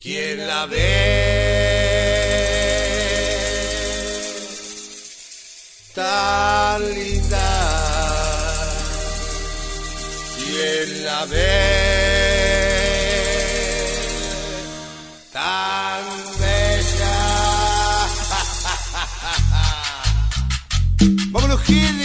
¿Quién la ve? Tan linda. ¿Quién la ve? Tan bella. ¡Vámonos, Giles!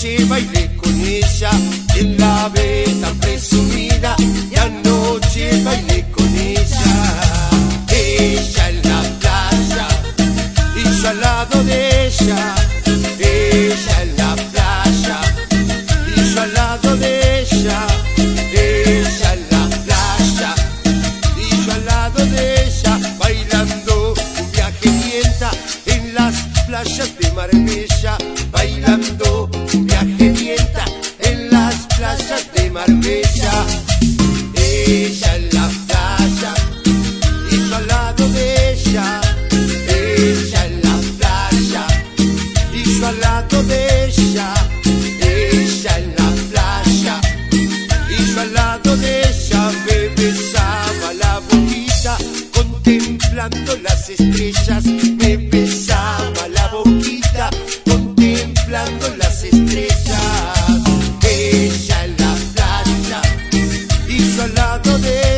Anoche bailé con ella. Quien la ve tan presumida que anoche bailé con ella. Ella en la playa y yo al lado de ella. Ella en la playa y yo al lado de ella. Ella en la playa y yo al lado de ella bailando un viaje en las playas de Marbella estrellas me besaba la boquita contemplando las estrellas. Ella en la playa y al lado de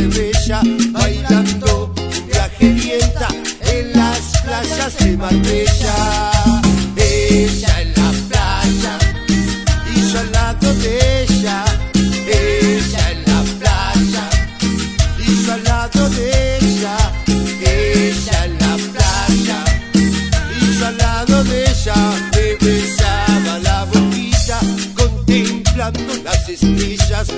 de Bella, bailando cumbia gelienta en las playas de Marbella. Ella en la playa y yo al lado de ella. Ella en la playa y yo al lado de ella. Ella en la playa y yo al lado de ella. Me besaba la boquita contemplando las estrellas.